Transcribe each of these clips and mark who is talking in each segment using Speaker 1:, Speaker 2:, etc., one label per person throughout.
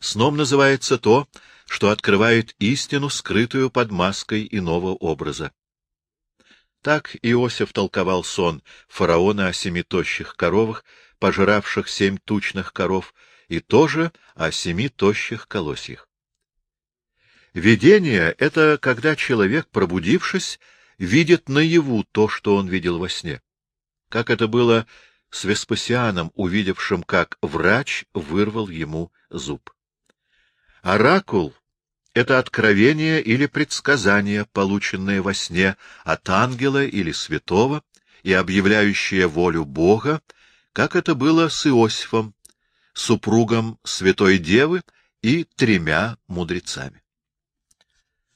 Speaker 1: Сном называется то, что открывает истину, скрытую под маской иного образа. Так Иосиф толковал сон фараона о семи тощих коровах, пожиравших семь тучных коров, и тоже о семи тощих колосьях. Видение — это когда человек, пробудившись, видит наяву то, что он видел во сне. Как это было с Веспасианом, увидевшим, как врач вырвал ему зуб. Оракул — это откровение или предсказание, полученное во сне от ангела или святого и объявляющее волю Бога, как это было с Иосифом, супругом Святой Девы и тремя мудрецами.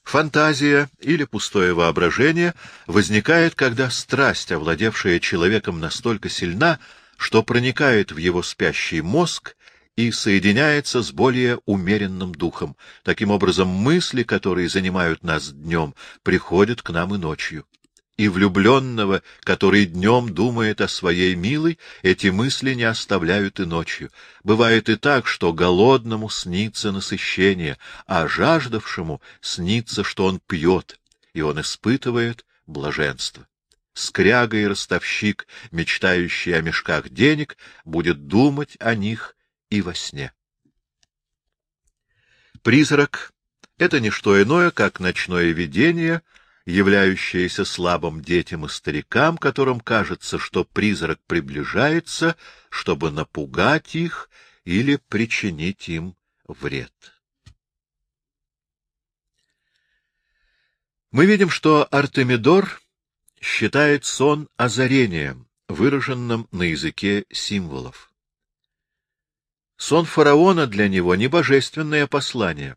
Speaker 1: Фантазия или пустое воображение возникает, когда страсть, овладевшая человеком, настолько сильна, что проникает в его спящий мозг и соединяется с более умеренным духом. Таким образом, мысли, которые занимают нас днем, приходят к нам и ночью и влюбленного, который днем думает о своей милой, эти мысли не оставляют и ночью. Бывает и так, что голодному снится насыщение, а жаждавшему снится, что он пьет, и он испытывает блаженство. Скряга и ростовщик, мечтающий о мешках денег, будет думать о них и во сне. Призрак — это не что иное, как ночное видение — являющееся слабым детям и старикам, которым кажется, что призрак приближается, чтобы напугать их или причинить им вред. Мы видим, что Артемидор считает сон озарением, выраженным на языке символов. Сон фараона для него — не божественное послание,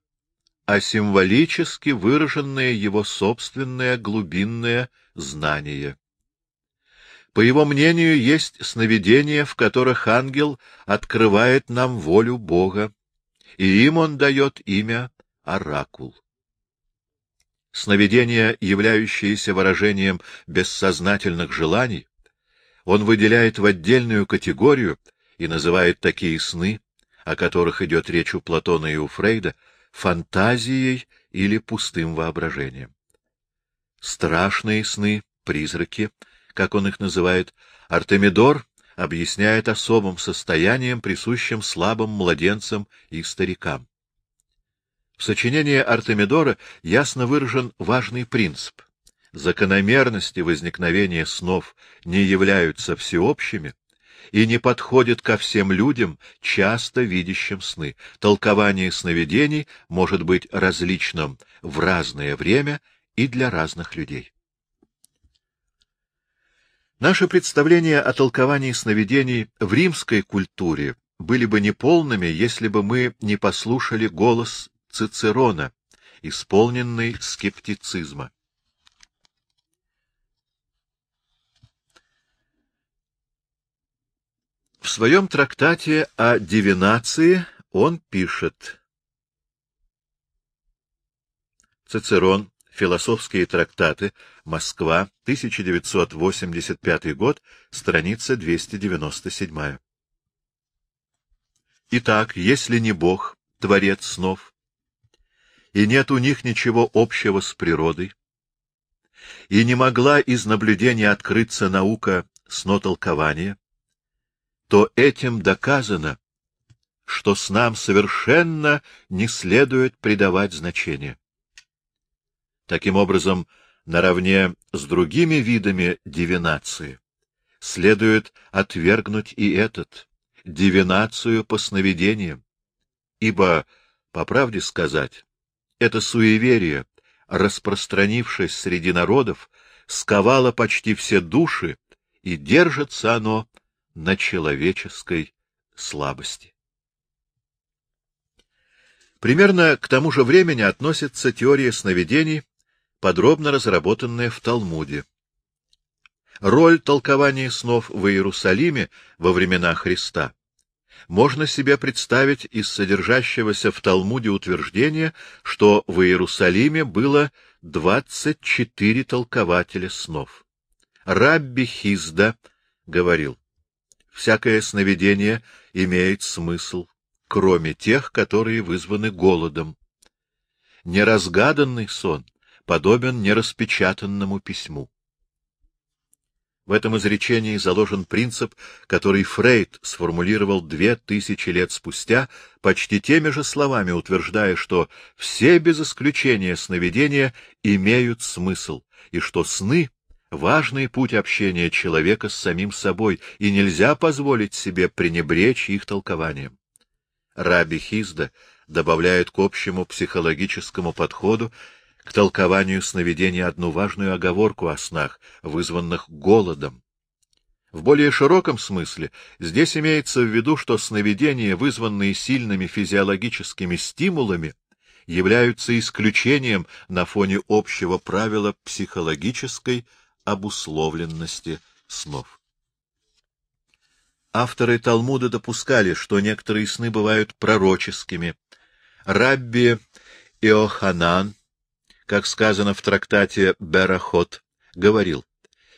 Speaker 1: а символически выраженное его собственное глубинное знание. По его мнению, есть сновидения, в которых ангел открывает нам волю Бога, и им он дает имя Оракул. Сновидения, являющиеся выражением бессознательных желаний, он выделяет в отдельную категорию и называет такие сны, о которых идет речь у Платона и у Фрейда, фантазией или пустым воображением. Страшные сны, призраки, как он их называет, Артемидор объясняет особым состоянием, присущим слабым младенцам и старикам. В сочинении Артемидора ясно выражен важный принцип. Закономерности возникновения снов не являются всеобщими, и не подходит ко всем людям, часто видящим сны. Толкование сновидений может быть различным в разное время и для разных людей. Наши представления о толковании сновидений в римской культуре были бы неполными, если бы мы не послушали голос Цицерона, исполненный скептицизма. В своем трактате о дивинации он пишет. Цицерон. Философские трактаты. Москва. 1985 год. Страница 297. Итак, если не Бог, творец снов, и нет у них ничего общего с природой, и не могла из наблюдения открыться наука снотолкования, то этим доказано, что с нам совершенно не следует придавать значения. Таким образом, наравне с другими видами дивинации следует отвергнуть и этот, дивинацию по сновидениям, ибо, по правде сказать, это суеверие, распространившись среди народов, сковало почти все души, и держится оно на человеческой слабости. Примерно к тому же времени относится теория сновидений, подробно разработанная в Талмуде. Роль толкования снов в Иерусалиме во времена Христа можно себе представить из содержащегося в Талмуде утверждения, что в Иерусалиме было 24 толкователя снов. Рабби Хизда говорил, Всякое сновидение имеет смысл, кроме тех, которые вызваны голодом. Неразгаданный сон подобен нераспечатанному письму. В этом изречении заложен принцип, который Фрейд сформулировал две тысячи лет спустя, почти теми же словами утверждая, что все без исключения сновидения имеют смысл, и что сны — важный путь общения человека с самим собой, и нельзя позволить себе пренебречь их толкованием. Раби Хизда добавляет к общему психологическому подходу к толкованию сновидения одну важную оговорку о снах, вызванных голодом. В более широком смысле здесь имеется в виду, что сновидения, вызванные сильными физиологическими стимулами, являются исключением на фоне общего правила психологической обусловленности снов. Авторы Талмуда допускали, что некоторые сны бывают пророческими. Рабби Иоханан как сказано в трактате Берахот, говорил,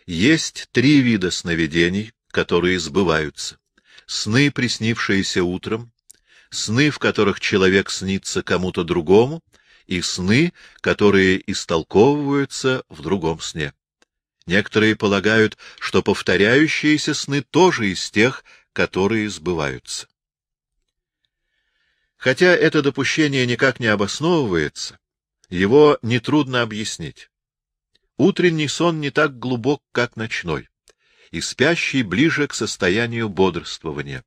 Speaker 1: есть три вида сновидений, которые сбываются. Сны, приснившиеся утром, сны, в которых человек снится кому-то другому, и сны, которые истолковываются в другом сне. Некоторые полагают, что повторяющиеся сны тоже из тех, которые сбываются. Хотя это допущение никак не обосновывается, его нетрудно объяснить. Утренний сон не так глубок, как ночной, и спящий ближе к состоянию бодрствования.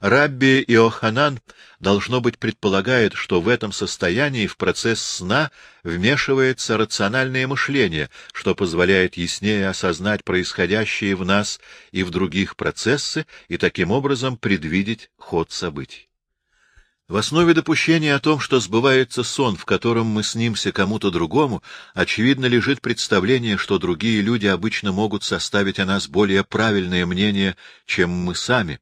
Speaker 1: Рабби Иоханан, должно быть, предполагает, что в этом состоянии в процесс сна вмешивается рациональное мышление, что позволяет яснее осознать происходящие в нас и в других процессы и таким образом предвидеть ход событий. В основе допущения о том, что сбывается сон, в котором мы снимся кому-то другому, очевидно лежит представление, что другие люди обычно могут составить о нас более правильное мнение, чем мы сами,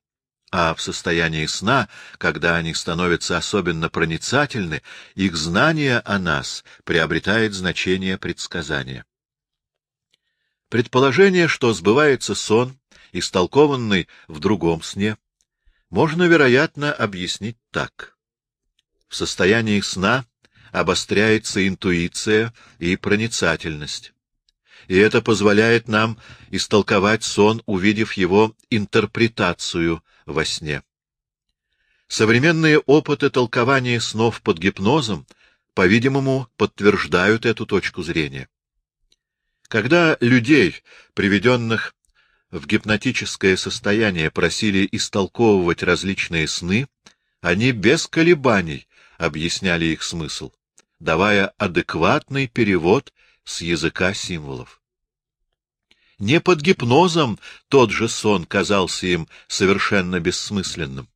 Speaker 1: а в состоянии сна, когда они становятся особенно проницательны, их знание о нас приобретает значение предсказания. Предположение, что сбывается сон, истолкованный в другом сне, можно, вероятно, объяснить так. В состоянии сна обостряется интуиция и проницательность. И это позволяет нам истолковать сон, увидев его интерпретацию во сне. Современные опыты толкования снов под гипнозом, по-видимому, подтверждают эту точку зрения. Когда людей, приведенных в гипнотическое состояние, просили истолковывать различные сны, они без колебаний объясняли их смысл, давая адекватный перевод с языка символов. Не под гипнозом тот же сон казался им совершенно бессмысленным.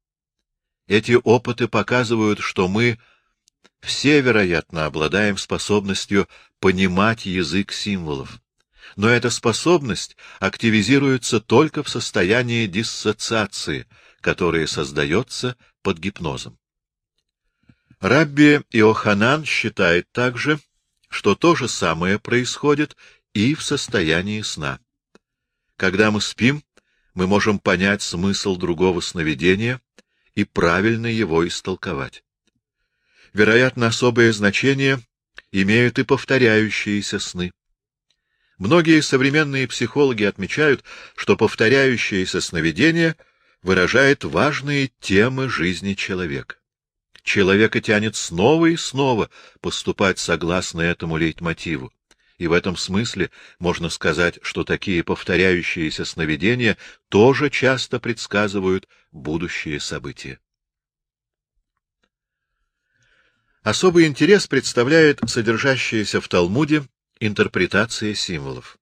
Speaker 1: Эти опыты показывают, что мы все, вероятно, обладаем способностью понимать язык символов. Но эта способность активизируется только в состоянии диссоциации, которое создается под гипнозом. Рабби Иоханан считает также, что то же самое происходит и в состоянии сна. Когда мы спим, мы можем понять смысл другого сновидения и правильно его истолковать. Вероятно, особое значение имеют и повторяющиеся сны. Многие современные психологи отмечают, что повторяющееся сновидение выражает важные темы жизни человека человека тянет снова и снова поступать согласно этому лейтмотиву. И в этом смысле можно сказать, что такие повторяющиеся сновидения тоже часто предсказывают будущие события. Особый интерес представляет содержащаяся в Талмуде интерпретация символов.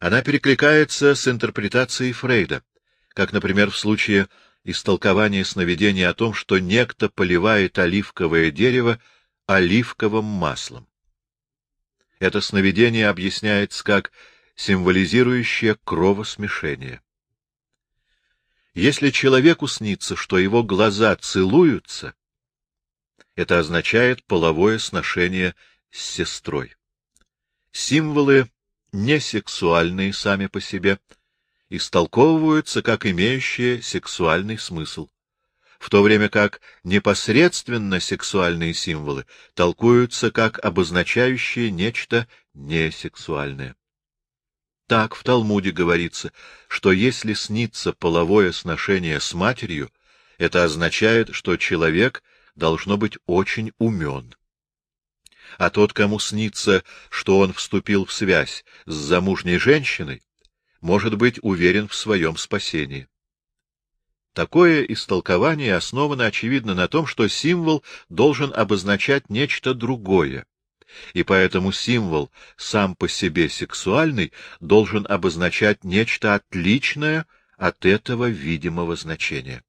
Speaker 1: Она перекликается с интерпретацией Фрейда, как, например, в случае истолкование сновидения о том, что некто поливает оливковое дерево оливковым маслом. Это сновидение объясняется как символизирующее кровосмешение. Если человеку снится, что его глаза целуются, это означает половое сношение с сестрой. Символы не сексуальные сами по себе — истолковываются как имеющие сексуальный смысл. В то время как непосредственно сексуальные символы толкуются как обозначающие нечто несексуальное. Так в Талмуде говорится, что если снится половое сношение с матерью, это означает, что человек должно быть очень умен. А тот, кому снится, что он вступил в связь с замужней женщиной, может быть уверен в своем спасении. Такое истолкование основано, очевидно, на том, что символ должен обозначать нечто другое, и поэтому символ, сам по себе сексуальный, должен обозначать нечто отличное от этого видимого значения.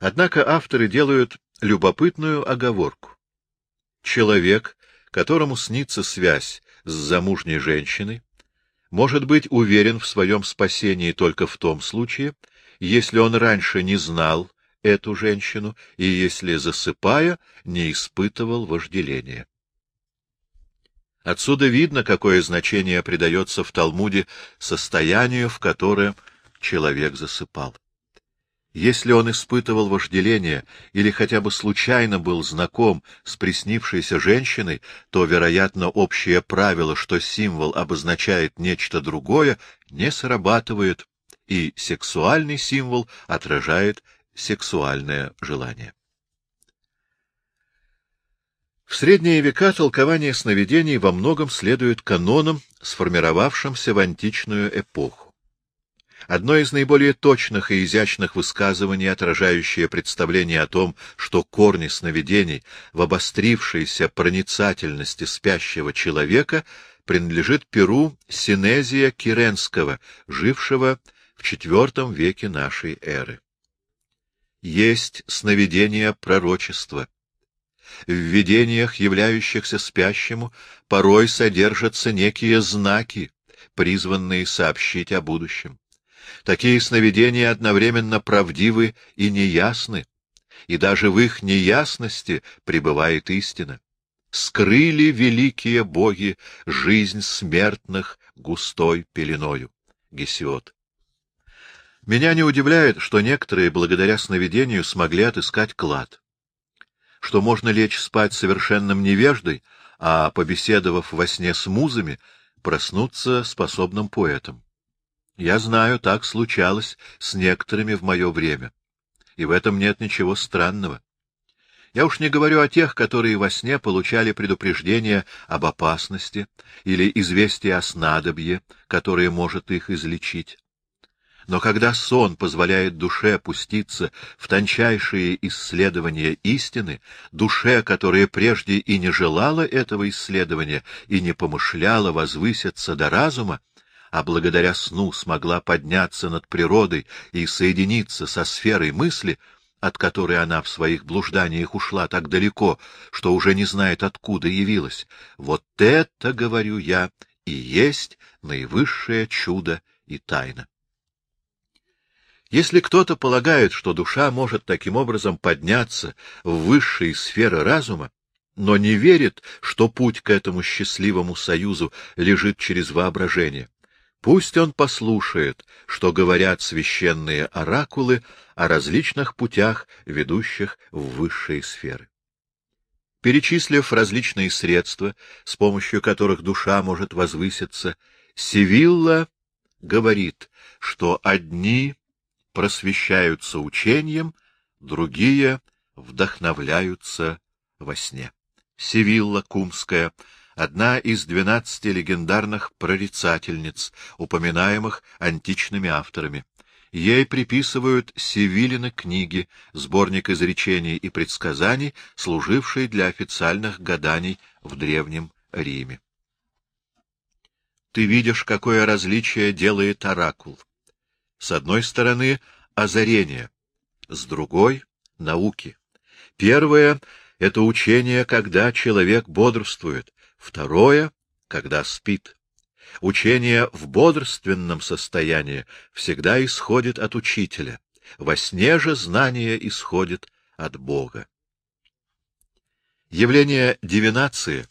Speaker 1: Однако авторы делают любопытную оговорку. Человек, которому снится связь с замужней женщиной, может быть уверен в своем спасении только в том случае, если он раньше не знал эту женщину и если, засыпая, не испытывал вожделения. Отсюда видно, какое значение придается в Талмуде состоянию, в которое человек засыпал. Если он испытывал вожделение или хотя бы случайно был знаком с приснившейся женщиной, то, вероятно, общее правило, что символ обозначает нечто другое, не срабатывает, и сексуальный символ отражает сексуальное желание. В средние века толкование сновидений во многом следует канонам, сформировавшимся в античную эпоху. Одно из наиболее точных и изящных высказываний, отражающее представление о том, что корни сновидений в обострившейся проницательности спящего человека принадлежит Перу Синезия Киренского, жившего в IV веке нашей эры. Есть сновидение пророчества. В видениях, являющихся спящему, порой содержатся некие знаки, призванные сообщить о будущем. Такие сновидения одновременно правдивы и неясны, и даже в их неясности пребывает истина. Скрыли великие боги жизнь смертных густой пеленою. Гесиод. Меня не удивляет, что некоторые благодаря сновидению смогли отыскать клад. Что можно лечь спать совершенным невеждой, а, побеседовав во сне с музами, проснуться способным поэтом. Я знаю, так случалось с некоторыми в мое время, и в этом нет ничего странного. Я уж не говорю о тех, которые во сне получали предупреждение об опасности или известие о снадобье, которое может их излечить. Но когда сон позволяет душе опуститься в тончайшие исследования истины, душе, которая прежде и не желала этого исследования и не помышляла возвыситься до разума, а благодаря сну смогла подняться над природой и соединиться со сферой мысли, от которой она в своих блужданиях ушла так далеко, что уже не знает, откуда явилась. Вот это, говорю я, и есть наивысшее чудо и тайна. Если кто-то полагает, что душа может таким образом подняться в высшие сферы разума, но не верит, что путь к этому счастливому союзу лежит через воображение, Пусть он послушает, что говорят священные оракулы о различных путях, ведущих в высшие сферы. Перечислив различные средства, с помощью которых душа может возвыситься, Севилла говорит, что одни просвещаются учением, другие вдохновляются во сне. Севилла Кумская одна из двенадцати легендарных прорицательниц, упоминаемых античными авторами. Ей приписывают Севилины книги, сборник изречений и предсказаний, служивший для официальных гаданий в Древнем Риме. Ты видишь, какое различие делает оракул. С одной стороны — озарение, с другой — науки. Первое — это учение, когда человек бодрствует, Второе — когда спит. Учение в бодрственном состоянии всегда исходит от учителя. Во сне же знание исходит от Бога. Явление дивинации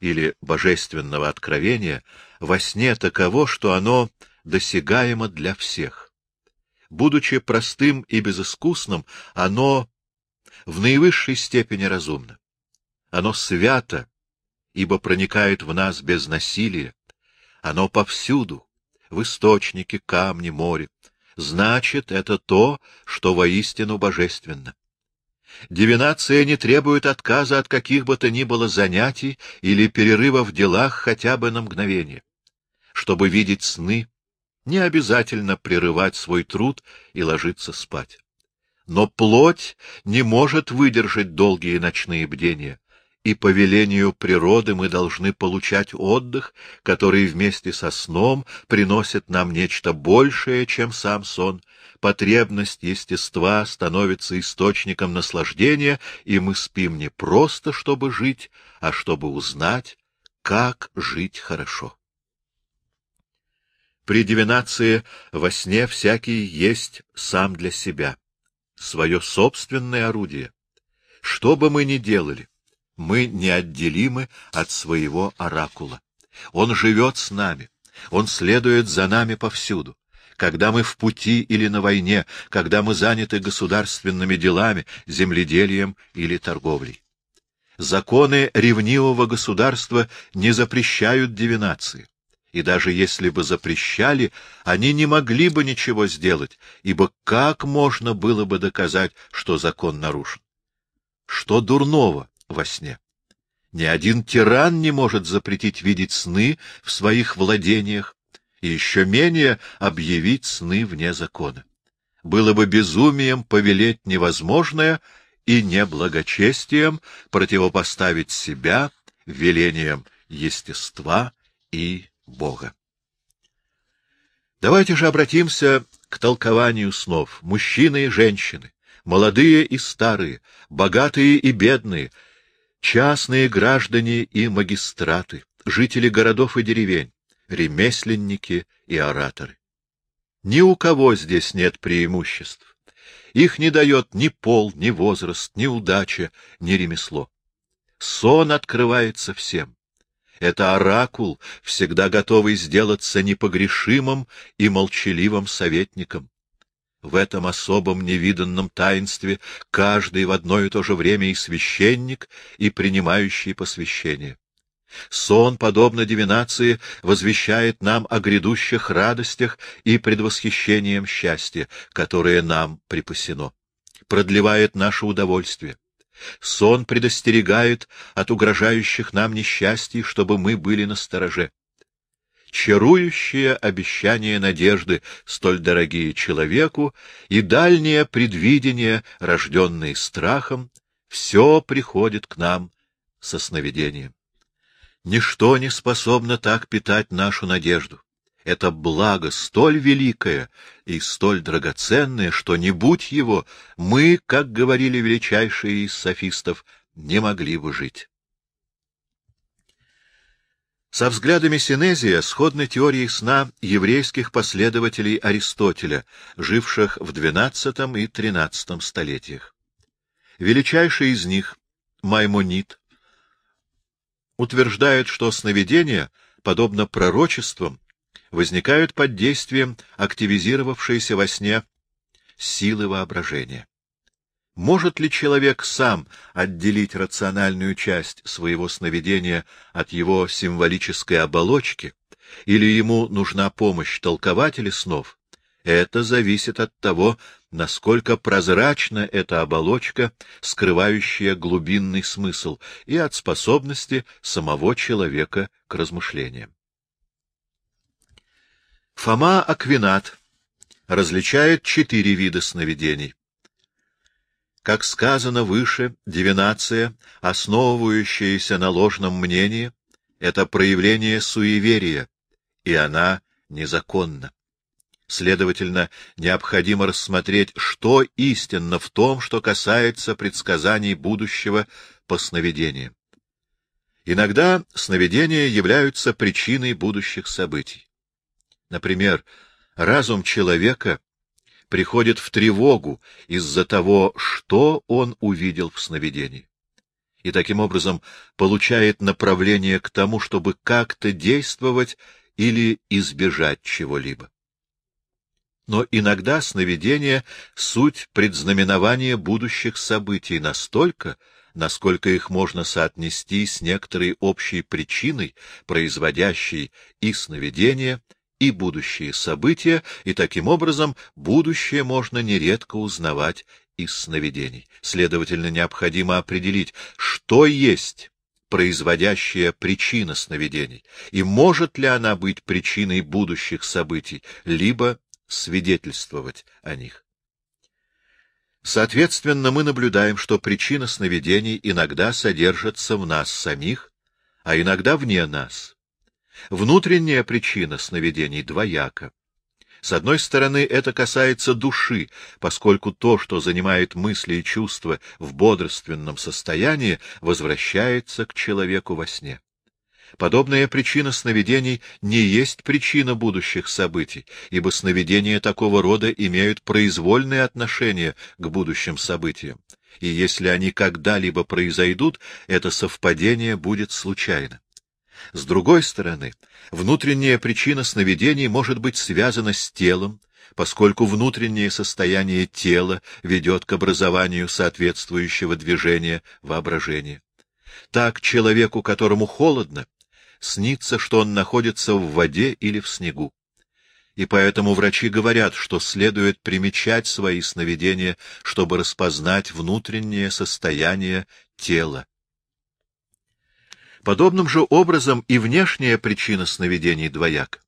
Speaker 1: или божественного откровения во сне таково, что оно досягаемо для всех. Будучи простым и безыскусным, оно в наивысшей степени разумно. Оно свято, ибо проникает в нас без насилия. Оно повсюду, в источнике, камне, море. Значит, это то, что воистину божественно. Дивинация не требует отказа от каких бы то ни было занятий или перерыва в делах хотя бы на мгновение. Чтобы видеть сны, не обязательно прерывать свой труд и ложиться спать. Но плоть не может выдержать долгие ночные бдения, и по велению природы мы должны получать отдых, который вместе со сном приносит нам нечто большее, чем сам сон. Потребность естества становится источником наслаждения, и мы спим не просто, чтобы жить, а чтобы узнать, как жить хорошо. При дивинации во сне всякий есть сам для себя, свое собственное орудие. Что бы мы ни делали, мы неотделимы от своего оракула. Он живет с нами, он следует за нами повсюду. Когда мы в пути или на войне, когда мы заняты государственными делами, земледелием или торговлей. Законы ревнивого государства не запрещают дивинации и даже если бы запрещали, они не могли бы ничего сделать, ибо как можно было бы доказать, что закон нарушен? Что дурного во сне? Ни один тиран не может запретить видеть сны в своих владениях, и еще менее объявить сны вне закона. Было бы безумием повелеть невозможное и неблагочестием противопоставить себя велениям естества и Бога. Давайте же обратимся к толкованию снов. Мужчины и женщины, молодые и старые, богатые и бедные, частные граждане и магистраты, жители городов и деревень, ремесленники и ораторы. Ни у кого здесь нет преимуществ. Их не дает ни пол, ни возраст, ни удача, ни ремесло. Сон открывается всем. Это оракул, всегда готовый сделаться непогрешимым и молчаливым советником. В этом особом невиданном таинстве каждый в одно и то же время и священник, и принимающий посвящение. Сон, подобно дивинации, возвещает нам о грядущих радостях и предвосхищением счастья, которое нам припасено, продлевает наше удовольствие. Сон предостерегает от угрожающих нам несчастий, чтобы мы были настороже. Чарующее обещание надежды, столь дорогие человеку, и дальнее предвидение, рожденное страхом, все приходит к нам со сновидением. Ничто не способно так питать нашу надежду это благо столь великое и столь драгоценное, что не будь его, мы, как говорили величайшие из софистов, не могли бы жить. Со взглядами Синезия сходны теории сна еврейских последователей Аристотеля, живших в XII и XIII столетиях. Величайший из них, Маймонит, утверждает, что сновидения, подобно пророчествам, возникают под действием активизировавшейся во сне силы воображения. Может ли человек сам отделить рациональную часть своего сновидения от его символической оболочки, или ему нужна помощь толкователя снов? Это зависит от того, насколько прозрачна эта оболочка, скрывающая глубинный смысл, и от способности самого человека к размышлениям. Фома Аквинат различает четыре вида сновидений. Как сказано выше, дивинация, основывающаяся на ложном мнении, это проявление суеверия, и она незаконна. Следовательно, необходимо рассмотреть, что истинно в том, что касается предсказаний будущего по сновидениям. Иногда сновидения являются причиной будущих событий. Например, разум человека приходит в тревогу из-за того, что он увидел в сновидении, и таким образом получает направление к тому, чтобы как-то действовать или избежать чего-либо. но иногда сновидения — суть предзнаменования будущих событий настолько, насколько их можно соотнести с некоторой общей причиной, производящей и сновидения, и будущие события, и таким образом будущее можно нередко узнавать из сновидений. Следовательно, необходимо определить, что есть производящая причина сновидений, и может ли она быть причиной будущих событий, либо свидетельствовать о них. Соответственно, мы наблюдаем, что причина сновидений иногда содержится в нас самих, а иногда вне нас. Внутренняя причина сновидений двояка. С одной стороны, это касается души, поскольку то, что занимает мысли и чувства в бодрственном состоянии, возвращается к человеку во сне. Подобная причина сновидений не есть причина будущих событий, ибо сновидения такого рода имеют произвольное отношение к будущим событиям, и если они когда-либо произойдут, это совпадение будет случайно. С другой стороны, внутренняя причина сновидений может быть связана с телом, поскольку внутреннее состояние тела ведет к образованию соответствующего движения воображения. Так человеку, которому холодно, снится, что он находится в воде или в снегу. И поэтому врачи говорят, что следует примечать свои сновидения, чтобы распознать внутреннее состояние тела. Подобным же образом и внешняя причина сновидений двояк.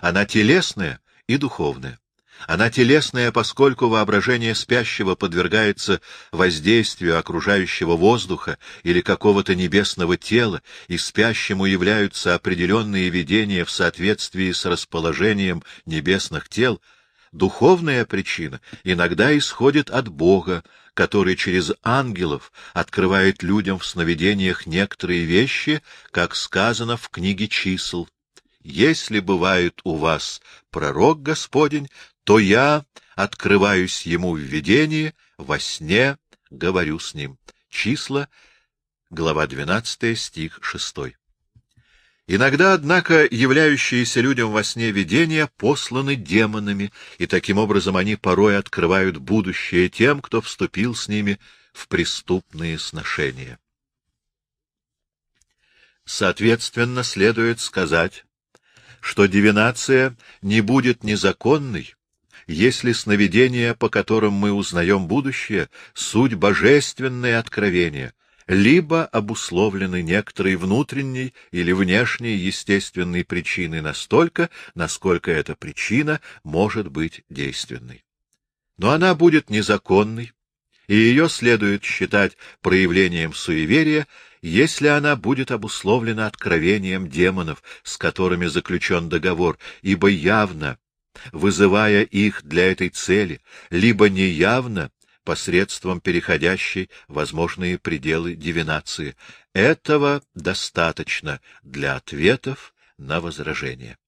Speaker 1: Она телесная и духовная. Она телесная, поскольку воображение спящего подвергается воздействию окружающего воздуха или какого-то небесного тела, и спящему являются определенные видения в соответствии с расположением небесных тел, духовная причина иногда исходит от Бога, который через ангелов открывает людям в сновидениях некоторые вещи, как сказано в книге чисел. Если бывает у вас пророк Господень, то я открываюсь ему в видении, во сне говорю с ним. Числа, глава 12, стих 6. Иногда, однако, являющиеся людям во сне видения посланы демонами, и таким образом они порой открывают будущее тем, кто вступил с ними в преступные сношения. Соответственно, следует сказать, что дивинация не будет незаконной, если сновидения, по которым мы узнаем будущее, суть божественное откровение, либо обусловлены некоторой внутренней или внешней естественной причиной настолько, насколько эта причина может быть действенной. Но она будет незаконной, и ее следует считать проявлением суеверия, если она будет обусловлена откровением демонов, с которыми заключен договор, ибо явно вызывая их для этой цели, либо неявно, посредством переходящей возможные пределы дивинации. Этого достаточно для ответов на возражения.